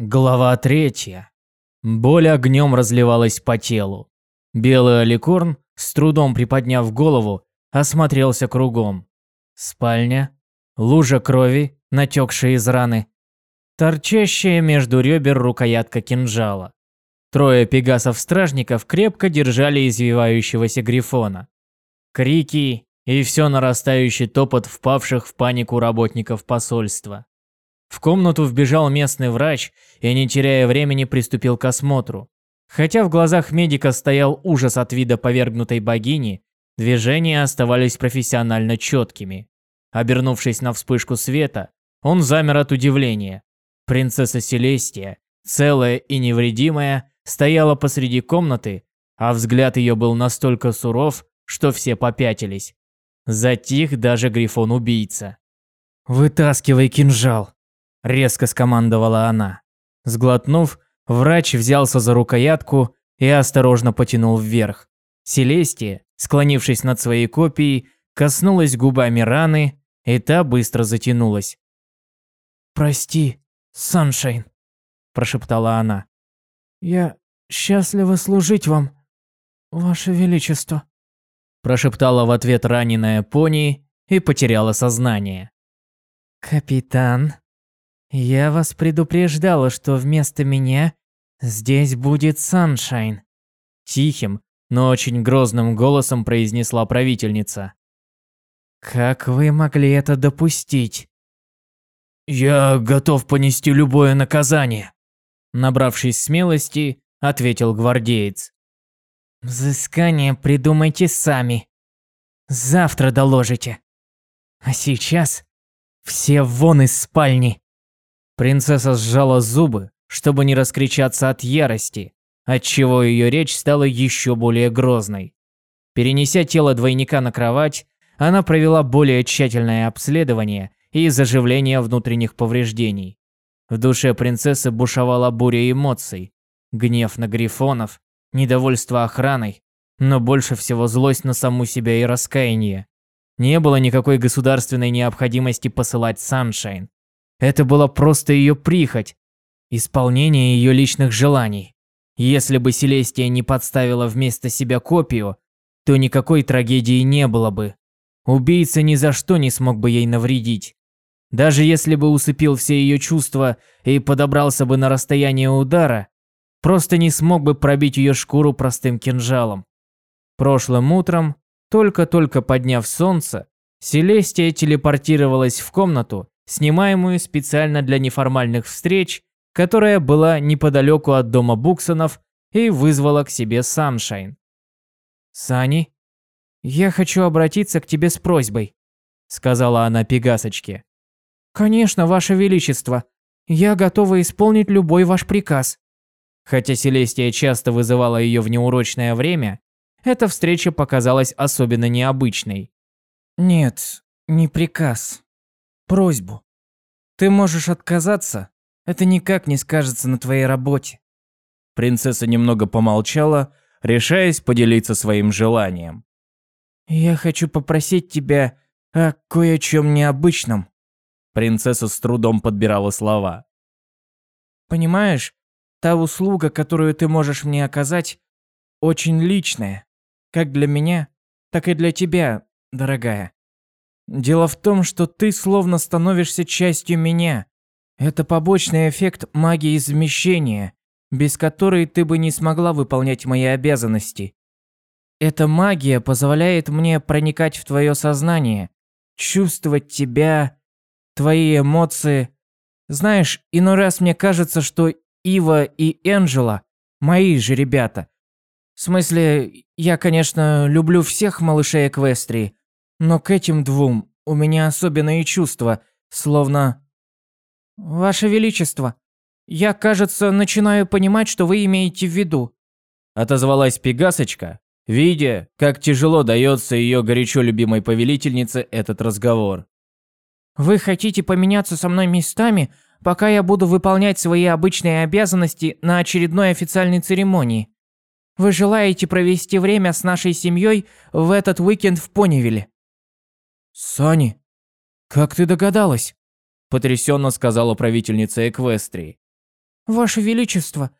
Глава третья. Боль огнем разливалась по телу. Белый аликорн, с трудом приподняв голову, осмотрелся кругом. Спальня, лужа крови, натекшая из раны, торчащая между ребер рукоятка кинжала. Трое пегасов-стражников крепко держали извивающегося грифона. Крики и все нарастающий топот впавших в панику работников посольства. В комнату вбежал местный врач и, не теряя времени, приступил к осмотру. Хотя в глазах медика стоял ужас от вида повергнутой богини, движения оставались профессионально четкими. Обернувшись на вспышку света, он замер от удивления. Принцесса Селестия, целая и невредимая, стояла посреди комнаты, а взгляд ее был настолько суров, что все попятились. Затих даже Грифон-убийца. «Вытаскивай кинжал!» – резко скомандовала она. Сглотнув, врач взялся за рукоятку и осторожно потянул вверх. Селестия, склонившись над своей копией, коснулась губами раны, и та быстро затянулась. «Прости, Саншайн», – прошептала она. «Я счастлива служить вам, Ваше Величество», – прошептала в ответ раненая пони и потеряла сознание. «Капитан», «Я вас предупреждала, что вместо меня здесь будет Саншайн», – тихим, но очень грозным голосом произнесла правительница. «Как вы могли это допустить?» «Я готов понести любое наказание», – набравшись смелости, ответил гвардеец. «Взыскание придумайте сами. Завтра доложите. А сейчас все вон из спальни!» Принцесса сжала зубы, чтобы не раскричаться от ярости, отчего ее речь стала еще более грозной. Перенеся тело двойника на кровать, она провела более тщательное обследование и заживление внутренних повреждений. В душе принцессы бушевала буря эмоций. Гнев на грифонов, недовольство охраной, но больше всего злость на саму себя и раскаяние. Не было никакой государственной необходимости посылать Саншайн. Это была просто ее прихоть, исполнение ее личных желаний. Если бы Селестия не подставила вместо себя копию, то никакой трагедии не было бы. Убийца ни за что не смог бы ей навредить. Даже если бы усыпил все ее чувства и подобрался бы на расстояние удара, просто не смог бы пробить ее шкуру простым кинжалом. Прошлым утром, только-только подняв солнце, Селестия телепортировалась в комнату снимаемую специально для неформальных встреч, которая была неподалеку от дома Буксонов и вызвала к себе Саншайн. «Сани, я хочу обратиться к тебе с просьбой», — сказала она Пегасочке. «Конечно, Ваше Величество. Я готова исполнить любой ваш приказ». Хотя Селестия часто вызывала ее в неурочное время, эта встреча показалась особенно необычной. «Нет, не приказ просьбу. Ты можешь отказаться, это никак не скажется на твоей работе. Принцесса немного помолчала, решаясь поделиться своим желанием. Я хочу попросить тебя о кое чем необычном. Принцесса с трудом подбирала слова. Понимаешь, та услуга, которую ты можешь мне оказать, очень личная, как для меня, так и для тебя, дорогая. Дело в том, что ты словно становишься частью меня. Это побочный эффект магии замещения, без которой ты бы не смогла выполнять мои обязанности. Эта магия позволяет мне проникать в твое сознание, чувствовать тебя, твои эмоции. Знаешь, иной раз мне кажется, что Ива и Энджела – мои же ребята. В смысле, я, конечно, люблю всех малышей Эквестрии, но к этим двум у меня особенные чувства, словно... Ваше Величество, я, кажется, начинаю понимать, что вы имеете в виду. Отозвалась Пегасочка, видя, как тяжело дается ее горячо любимой повелительнице этот разговор. Вы хотите поменяться со мной местами, пока я буду выполнять свои обычные обязанности на очередной официальной церемонии. Вы желаете провести время с нашей семьей в этот уикенд в Понивиле. «Сани, как ты догадалась?» – потрясенно сказала правительница Эквестрии. Ваше Величество,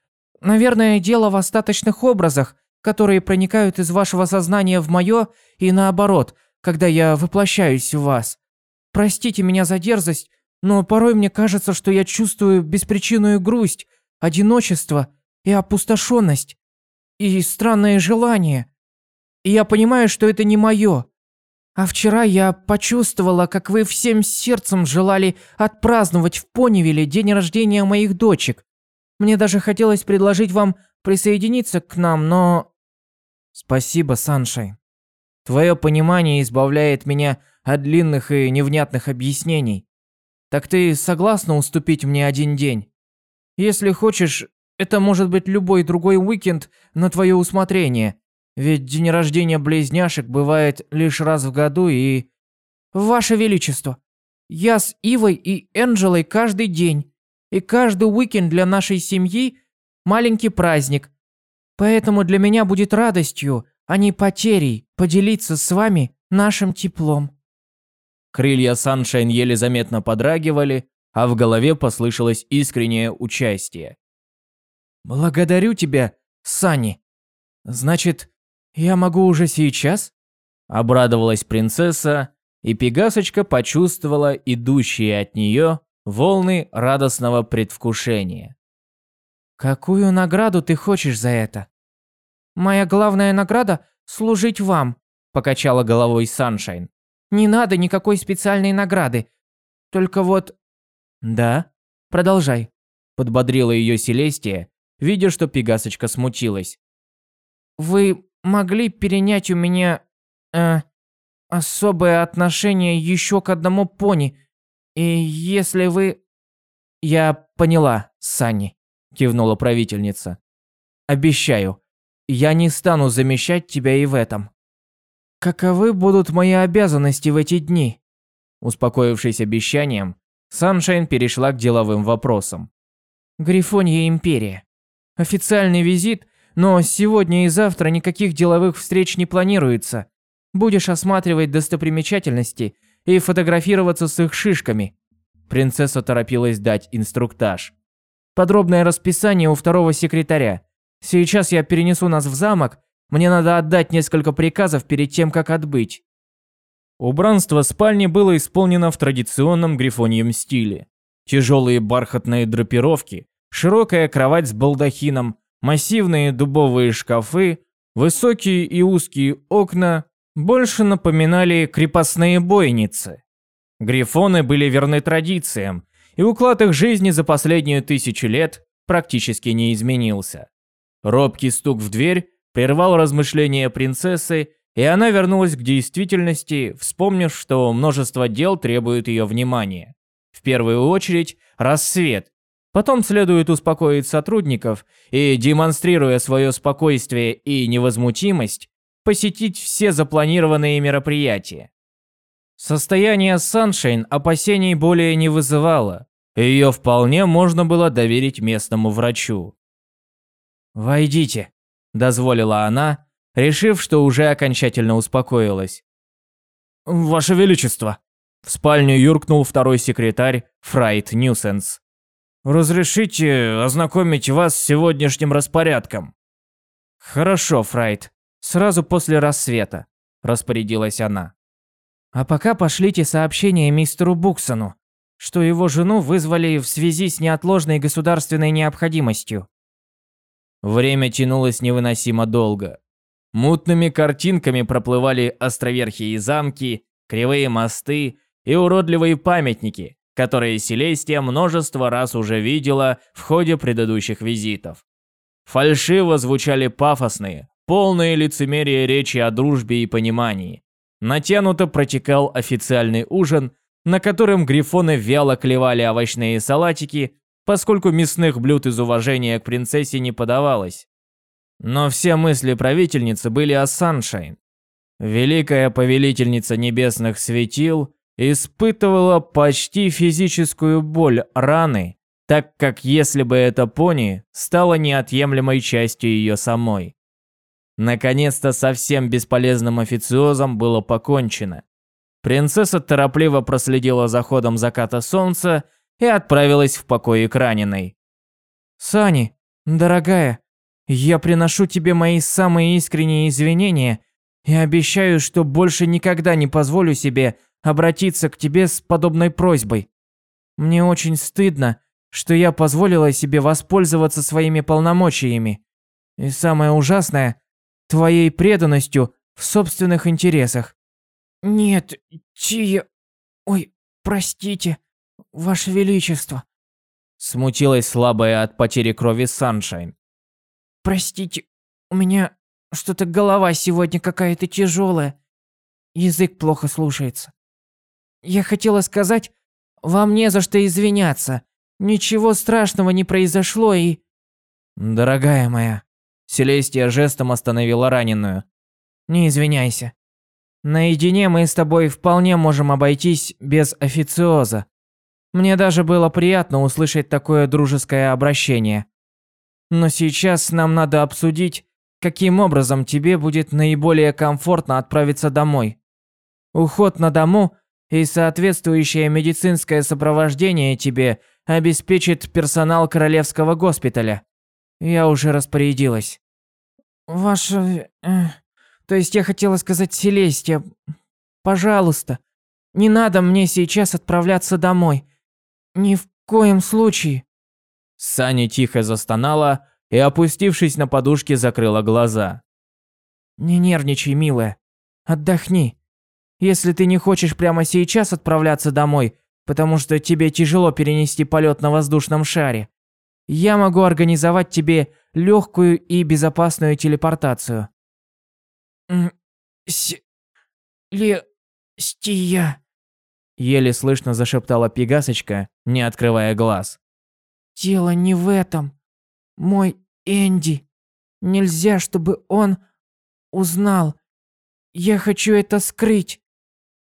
наверное, дело в остаточных образах, которые проникают из вашего сознания в мое и наоборот, когда я воплощаюсь в вас. Простите меня за дерзость, но порой мне кажется, что я чувствую беспричинную грусть, одиночество и опустошенность, и странное желание. И я понимаю, что это не мое. А вчера я почувствовала, как вы всем сердцем желали отпраздновать в Понивиле день рождения моих дочек. Мне даже хотелось предложить вам присоединиться к нам, но... Спасибо, Саншайн. Твое понимание избавляет меня от длинных и невнятных объяснений. Так ты согласна уступить мне один день? Если хочешь, это может быть любой другой уикенд на твое усмотрение. Ведь день рождения близняшек бывает лишь раз в году и... Ваше Величество, я с Ивой и Энджелой каждый день. И каждый уикенд для нашей семьи – маленький праздник. Поэтому для меня будет радостью, а не потерей, поделиться с вами нашим теплом. Крылья Саншайн еле заметно подрагивали, а в голове послышалось искреннее участие. «Благодарю тебя, Сани. Значит, я могу уже сейчас?» Обрадовалась принцесса, и Пегасочка почувствовала идущие от нее волны радостного предвкушения. «Какую награду ты хочешь за это?» «Моя главная награда – служить вам», – покачала головой Саншайн. «Не надо никакой специальной награды. Только вот...» «Да? Продолжай», – подбодрила ее Селестия, видя, что Пегасочка смутилась. «Вы могли перенять у меня... Э, особое отношение еще к одному пони, и если вы...» «Я поняла, Санни», – кивнула правительница. «Обещаю, я не стану замещать тебя и в этом». «Каковы будут мои обязанности в эти дни?» Успокоившись обещанием, Саншайн перешла к деловым вопросам. «Грифонья Империя. Официальный визит, но сегодня и завтра никаких деловых встреч не планируется. Будешь осматривать достопримечательности и фотографироваться с их шишками». Принцесса торопилась дать инструктаж. «Подробное расписание у второго секретаря. Сейчас я перенесу нас в замок, мне надо отдать несколько приказов перед тем, как отбыть». Убранство спальни было исполнено в традиционном грифоньем стиле. Тяжелые бархатные драпировки, Широкая кровать с балдахином, массивные дубовые шкафы, высокие и узкие окна больше напоминали крепостные бойницы. Грифоны были верны традициям, и уклад их жизни за последнюю тысячу лет практически не изменился. Робкий стук в дверь прервал размышления принцессы, и она вернулась к действительности, вспомнив, что множество дел требует ее внимания. В первую очередь, рассвет, Потом следует успокоить сотрудников и, демонстрируя свое спокойствие и невозмутимость, посетить все запланированные мероприятия. Состояние Саншайн опасений более не вызывало, ее вполне можно было доверить местному врачу. «Войдите», – дозволила она, решив, что уже окончательно успокоилась. «Ваше Величество!» В спальню юркнул второй секретарь Фрайт Ньюсенс. Разрешите ознакомить вас с сегодняшним распорядком?» «Хорошо, Фрайт. Сразу после рассвета», – распорядилась она. «А пока пошлите сообщение мистеру Буксону, что его жену вызвали в связи с неотложной государственной необходимостью». Время тянулось невыносимо долго. Мутными картинками проплывали островерхие замки, кривые мосты и уродливые памятники, которые Селестия множество раз уже видела в ходе предыдущих визитов. Фальшиво звучали пафосные, полные лицемерия речи о дружбе и понимании. Натянуто протекал официальный ужин, на котором грифоны вяло клевали овощные салатики, поскольку мясных блюд из уважения к принцессе не подавалось. Но все мысли правительницы были о Саншайн. Великая повелительница небесных светил испытывала почти физическую боль раны, так как если бы эта пони стала неотъемлемой частью ее самой. Наконец-то совсем бесполезным официозом было покончено. Принцесса торопливо проследила за ходом заката солнца и отправилась в покое к раненой. Сани, дорогая, я приношу тебе мои самые искренние извинения и обещаю, что больше никогда не позволю себе обратиться к тебе с подобной просьбой. Мне очень стыдно, что я позволила себе воспользоваться своими полномочиями. И самое ужасное – твоей преданностью в собственных интересах. Нет, Чия... Ой, простите, Ваше Величество. Смутилась слабая от потери крови Саншайн. Простите, у меня что-то голова сегодня какая-то тяжелая. Язык плохо слушается. Я хотела сказать, вам не за что извиняться. Ничего страшного не произошло и... Дорогая моя. Селестия жестом остановила раненую. Не извиняйся. Наедине мы с тобой вполне можем обойтись без официоза. Мне даже было приятно услышать такое дружеское обращение. Но сейчас нам надо обсудить, каким образом тебе будет наиболее комфортно отправиться домой. Уход на дому и соответствующее медицинское сопровождение тебе обеспечит персонал Королевского госпиталя. Я уже распорядилась. Ваша... Э, то есть я хотела сказать Селестия, пожалуйста, не надо мне сейчас отправляться домой. Ни в коем случае. Саня тихо застонала и, опустившись на подушке, закрыла глаза. Не нервничай, милая. Отдохни. Если ты не хочешь прямо сейчас отправляться домой, потому что тебе тяжело перенести полет на воздушном шаре, я могу организовать тебе легкую и безопасную телепортацию. С... Ле... Стия... Еле слышно зашептала Пегасочка, не открывая глаз. «Дело не в этом. Мой Энди. Нельзя, чтобы он узнал. Я хочу это скрыть.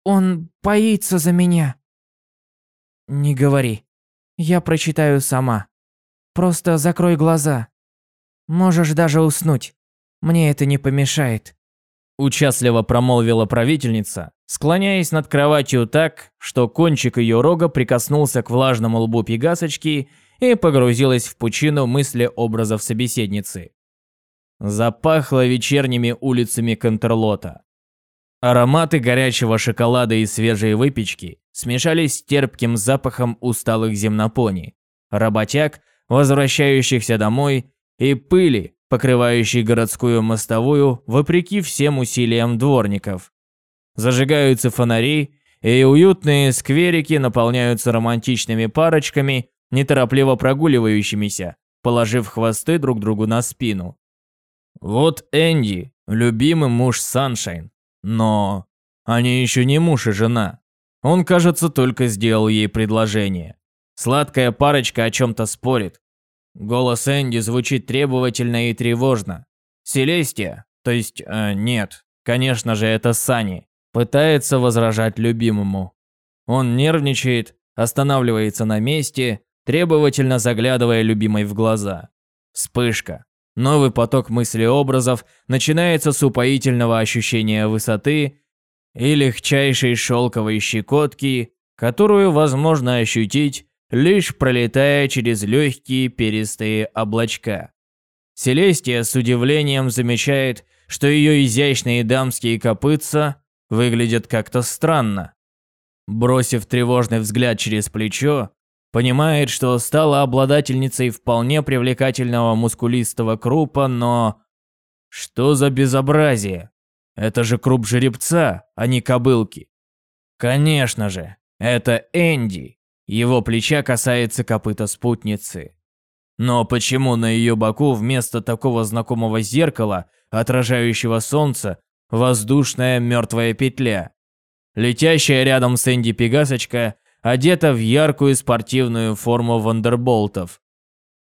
Он боится за меня». «Не говори. Я прочитаю сама. Просто закрой глаза. Можешь даже уснуть. Мне это не помешает». Участливо промолвила правительница, склоняясь над кроватью так, что кончик ее рога прикоснулся к влажному лбу пегасочки и погрузилась в пучину мысли образов собеседницы. Запахло вечерними улицами Контерлота. Ароматы горячего шоколада и свежей выпечки смешались с терпким запахом усталых земнопони, работяг, возвращающихся домой, и пыли, покрывающий городскую мостовую вопреки всем усилиям дворников. Зажигаются фонари, и уютные скверики наполняются романтичными парочками, неторопливо прогуливающимися, положив хвосты друг другу на спину. Вот Энди, любимый муж Саншайн, но они еще не муж и жена. Он, кажется, только сделал ей предложение. Сладкая парочка о чем-то спорит, Голос Энди звучит требовательно и тревожно. Селестия, то есть, э, нет, конечно же, это Сани, пытается возражать любимому. Он нервничает, останавливается на месте, требовательно заглядывая любимой в глаза. Вспышка. Новый поток мыслеобразов начинается с упоительного ощущения высоты и легчайшей шелковой щекотки, которую возможно ощутить лишь пролетая через легкие перистые облачка. Селестия с удивлением замечает, что ее изящные дамские копытца выглядят как-то странно. Бросив тревожный взгляд через плечо, понимает, что стала обладательницей вполне привлекательного мускулистого крупа, но... Что за безобразие? Это же круп жеребца, а не кобылки. Конечно же, это Энди, его плеча касается копыта спутницы. Но почему на ее боку вместо такого знакомого зеркала, отражающего солнце, воздушная мертвая петля? Летящая рядом с Энди Пегасочка одета в яркую спортивную форму вандерболтов.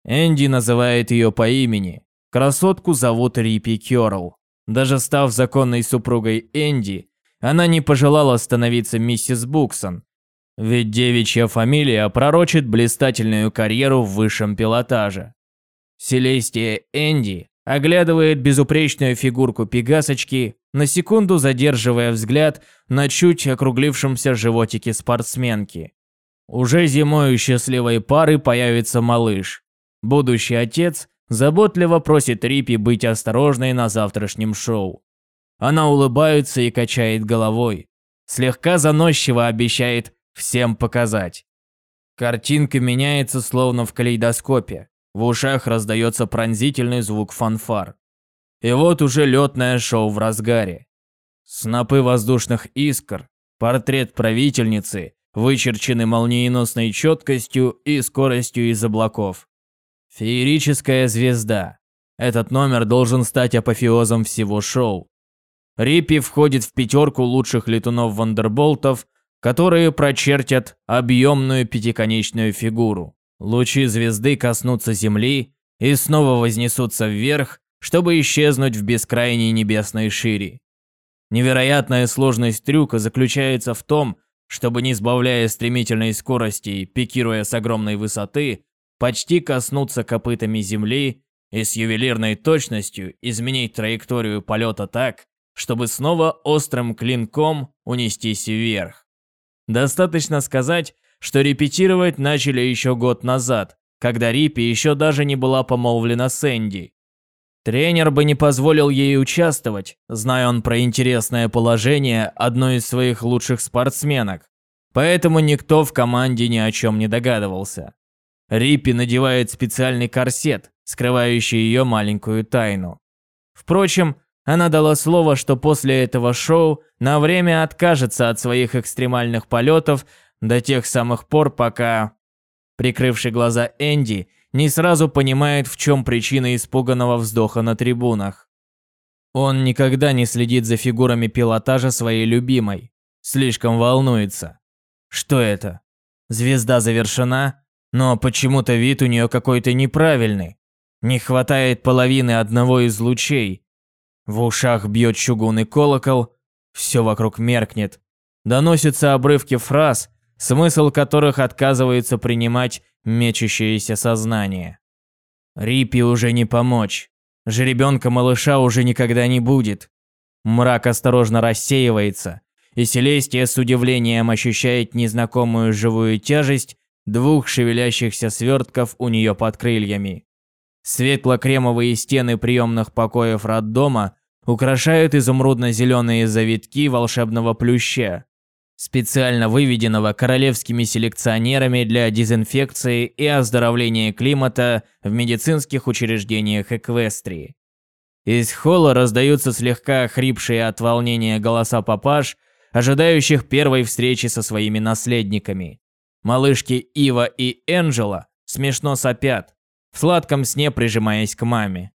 Энди называет ее по имени. Красотку зовут Рипи Кёрл. Даже став законной супругой Энди, она не пожелала становиться миссис Буксон, ведь девичья фамилия пророчит блистательную карьеру в высшем пилотаже. Селестия Энди оглядывает безупречную фигурку пегасочки, на секунду задерживая взгляд на чуть округлившемся животике спортсменки. Уже зимой у счастливой пары появится малыш. Будущий отец заботливо просит Рипи быть осторожной на завтрашнем шоу. Она улыбается и качает головой. Слегка заносчиво обещает всем показать. Картинка меняется словно в калейдоскопе. В ушах раздается пронзительный звук фанфар. И вот уже летное шоу в разгаре. Снопы воздушных искр, портрет правительницы, вычерчены молниеносной четкостью и скоростью из облаков. Феерическая звезда. Этот номер должен стать апофеозом всего шоу. Риппи входит в пятерку лучших летунов-вандерболтов, которые прочертят объемную пятиконечную фигуру. Лучи звезды коснутся Земли и снова вознесутся вверх, чтобы исчезнуть в бескрайней небесной шире. Невероятная сложность трюка заключается в том, чтобы, не сбавляя стремительной скорости и пикируя с огромной высоты, почти коснуться копытами земли и с ювелирной точностью изменить траекторию полета так, чтобы снова острым клинком унестись вверх. Достаточно сказать, что репетировать начали еще год назад, когда Рипи еще даже не была помолвлена с Энди. Тренер бы не позволил ей участвовать, зная он про интересное положение одной из своих лучших спортсменок. Поэтому никто в команде ни о чем не догадывался. Риппи надевает специальный корсет, скрывающий ее маленькую тайну. Впрочем, она дала слово, что после этого шоу на время откажется от своих экстремальных полетов до тех самых пор, пока... Прикрывший глаза Энди не сразу понимает, в чем причина испуганного вздоха на трибунах. Он никогда не следит за фигурами пилотажа своей любимой. Слишком волнуется. Что это? Звезда завершена, но почему-то вид у нее какой-то неправильный. Не хватает половины одного из лучей. В ушах бьет чугунный колокол, все вокруг меркнет. Доносятся обрывки фраз, смысл которых отказывается принимать мечущееся сознание. Рипи уже не помочь. Жеребенка малыша уже никогда не будет. Мрак осторожно рассеивается, и Селестия с удивлением ощущает незнакомую живую тяжесть двух шевелящихся свертков у нее под крыльями. Светло-кремовые стены приемных покоев роддома украшают изумрудно-зеленые завитки волшебного плюща специально выведенного королевскими селекционерами для дезинфекции и оздоровления климата в медицинских учреждениях Эквестрии. Из холла раздаются слегка охрипшие от волнения голоса папаш, ожидающих первой встречи со своими наследниками. Малышки Ива и Энджела смешно сопят, в сладком сне прижимаясь к маме.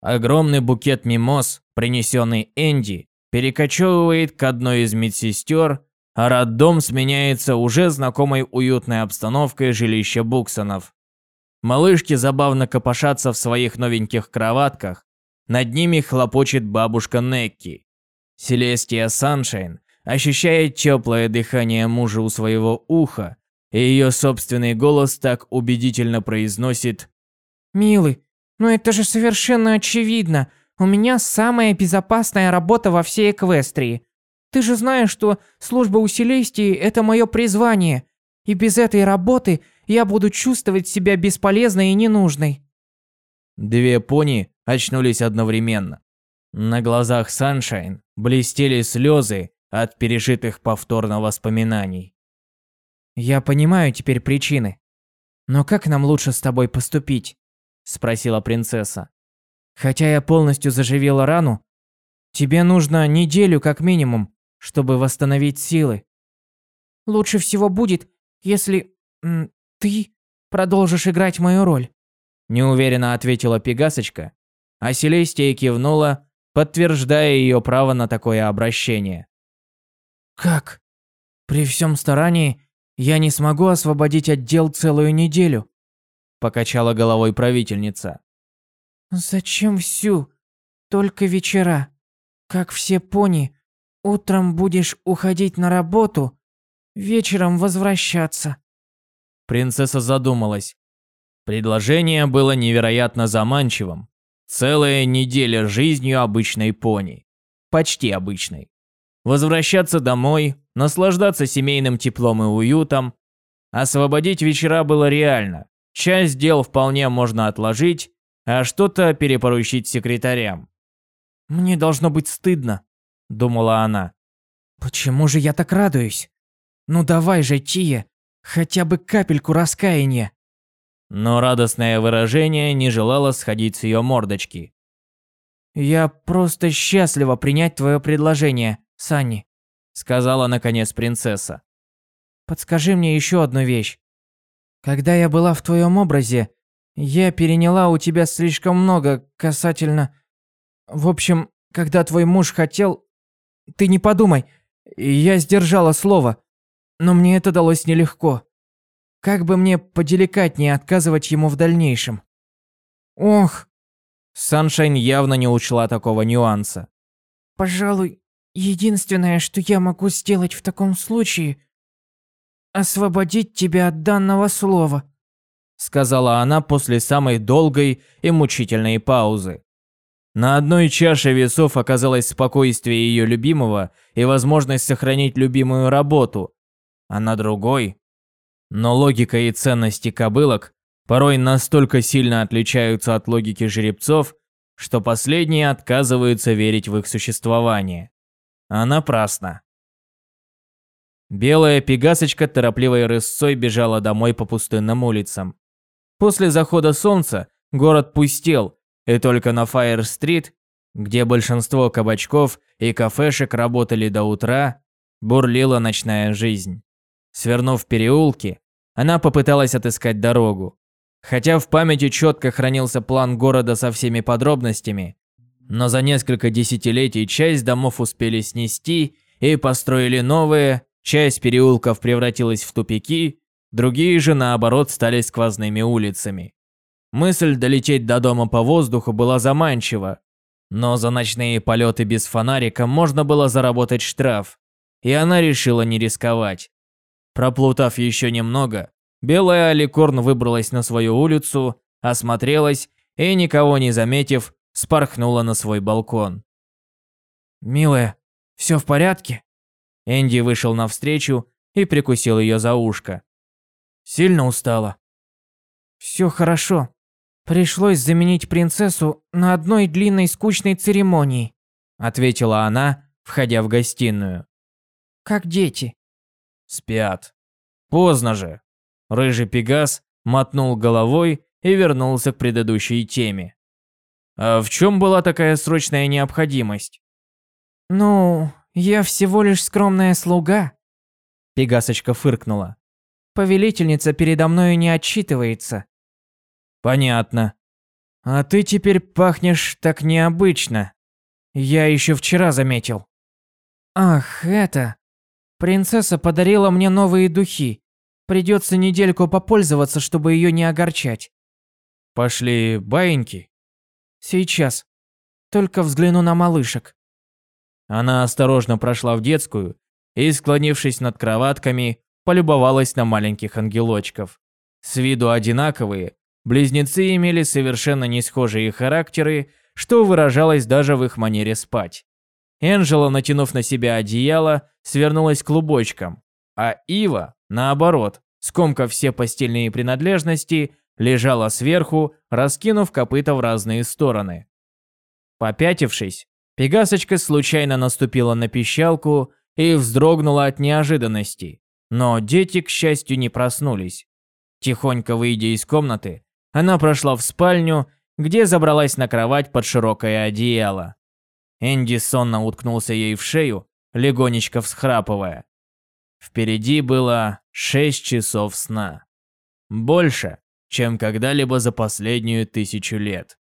Огромный букет мимоз, принесенный Энди, перекочевывает к одной из медсестер а роддом сменяется уже знакомой уютной обстановкой жилища Буксонов. Малышки забавно копошатся в своих новеньких кроватках, над ними хлопочет бабушка Некки. Селестия Саншайн ощущает теплое дыхание мужа у своего уха, и ее собственный голос так убедительно произносит «Милый, ну это же совершенно очевидно. У меня самая безопасная работа во всей Эквестрии. Ты же знаешь, что служба у Селестии – это мое призвание, и без этой работы я буду чувствовать себя бесполезной и ненужной». Две пони очнулись одновременно. На глазах Саншайн блестели слезы от пережитых повторно воспоминаний. «Я понимаю теперь причины. Но как нам лучше с тобой поступить?» – спросила принцесса. «Хотя я полностью заживела рану, тебе нужно неделю как минимум, чтобы восстановить силы. Лучше всего будет, если м, ты продолжишь играть мою роль. Неуверенно ответила Пегасочка, а Селестия кивнула, подтверждая ее право на такое обращение. «Как? При всем старании я не смогу освободить отдел целую неделю», покачала головой правительница. «Зачем всю? Только вечера. Как все пони, Утром будешь уходить на работу, вечером возвращаться. Принцесса задумалась. Предложение было невероятно заманчивым. Целая неделя жизнью обычной пони. Почти обычной. Возвращаться домой, наслаждаться семейным теплом и уютом. Освободить вечера было реально. Часть дел вполне можно отложить, а что-то перепоручить секретарям. «Мне должно быть стыдно», — думала она. «Почему же я так радуюсь? Ну давай же, Тия, хотя бы капельку раскаяния». Но радостное выражение не желало сходить с ее мордочки. «Я просто счастлива принять твое предложение, Санни», — сказала наконец принцесса. «Подскажи мне еще одну вещь. Когда я была в твоем образе, я переняла у тебя слишком много касательно... В общем, когда твой муж хотел... Ты не подумай, я сдержала слово, но мне это далось нелегко. Как бы мне поделикатнее отказывать ему в дальнейшем? Ох, Саншайн явно не учла такого нюанса. Пожалуй, единственное, что я могу сделать в таком случае, освободить тебя от данного слова, сказала она после самой долгой и мучительной паузы. На одной чаше весов оказалось спокойствие ее любимого и возможность сохранить любимую работу, а на другой... Но логика и ценности кобылок порой настолько сильно отличаются от логики жеребцов, что последние отказываются верить в их существование. А напрасно. Белая пегасочка торопливой рысцой бежала домой по пустынным улицам. После захода солнца город пустел, и только на Фаер-стрит, где большинство кабачков и кафешек работали до утра, бурлила ночная жизнь. Свернув переулки, она попыталась отыскать дорогу. Хотя в памяти четко хранился план города со всеми подробностями, но за несколько десятилетий часть домов успели снести и построили новые, часть переулков превратилась в тупики, другие же наоборот стали сквозными улицами. Мысль долететь до дома по воздуху была заманчива, но за ночные полеты без фонарика можно было заработать штраф, и она решила не рисковать. Проплутав еще немного, Белая Аликорн выбралась на свою улицу, осмотрелась и, никого не заметив, спорхнула на свой балкон. «Милая, все в порядке?» Энди вышел навстречу и прикусил ее за ушко. «Сильно устала?» «Все хорошо. Пришлось заменить принцессу на одной длинной скучной церемонии», ответила она, входя в гостиную. «Как дети?» «Спят. Поздно же. Рыжий Пегас мотнул головой и вернулся к предыдущей теме. А в чем была такая срочная необходимость? Ну, я всего лишь скромная слуга. Пегасочка фыркнула. Повелительница передо мной не отчитывается. Понятно. А ты теперь пахнешь так необычно. Я еще вчера заметил. Ах, это... Принцесса подарила мне новые духи. Придется недельку попользоваться, чтобы ее не огорчать. Пошли баиньки? Сейчас. Только взгляну на малышек. Она осторожно прошла в детскую и, склонившись над кроватками, полюбовалась на маленьких ангелочков. С виду одинаковые, близнецы имели совершенно не схожие характеры, что выражалось даже в их манере спать. Энджела, натянув на себя одеяло, свернулась клубочком, а Ива, наоборот, скомкав все постельные принадлежности, лежала сверху, раскинув копыта в разные стороны. Попятившись, Пегасочка случайно наступила на пищалку и вздрогнула от неожиданности, но дети, к счастью, не проснулись. Тихонько выйдя из комнаты, она прошла в спальню, где забралась на кровать под широкое одеяло. Энди сонно уткнулся ей в шею, легонечко всхрапывая. Впереди было шесть часов сна. Больше, чем когда-либо за последнюю тысячу лет.